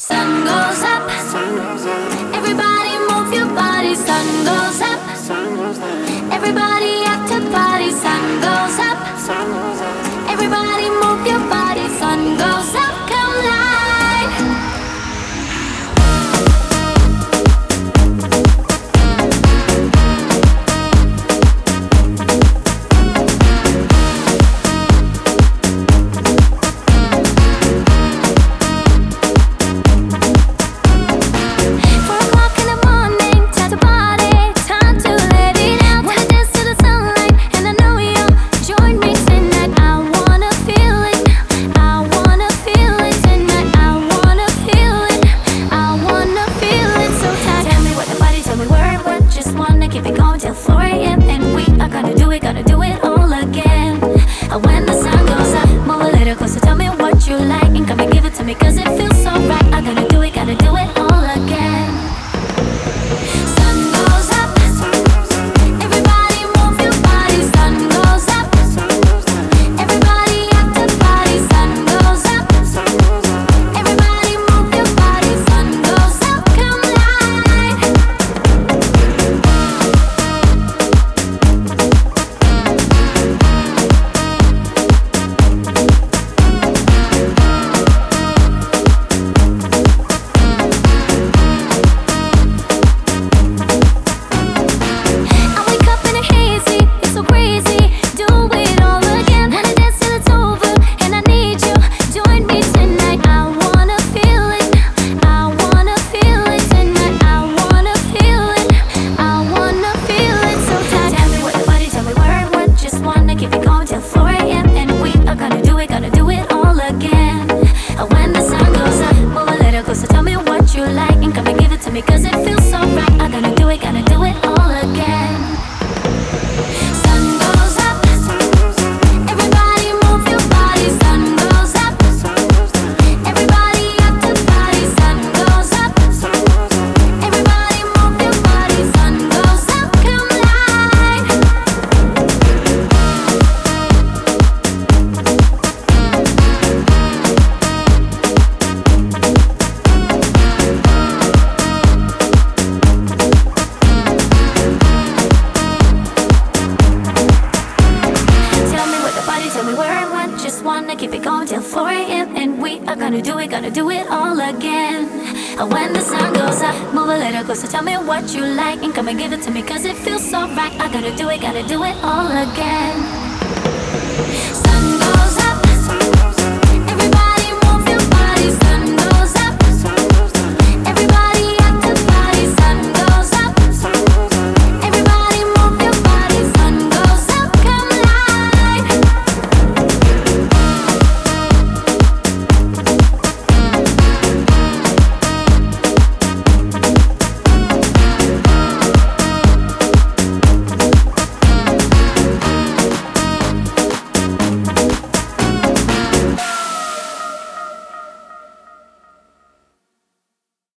Sun goes up. Everybody move your body. Sun goes up. Everybody act your party. Sun goes up. Everybody move your body. me where I want, just wanna keep it going till 4 a.m. And we are gonna do it, gonna do it all again. And when the sun goes up, move a little closer, tell me what you like, and come and give it to me, cause it feels so right. I gotta do it, gotta do it all again. Sun goes up.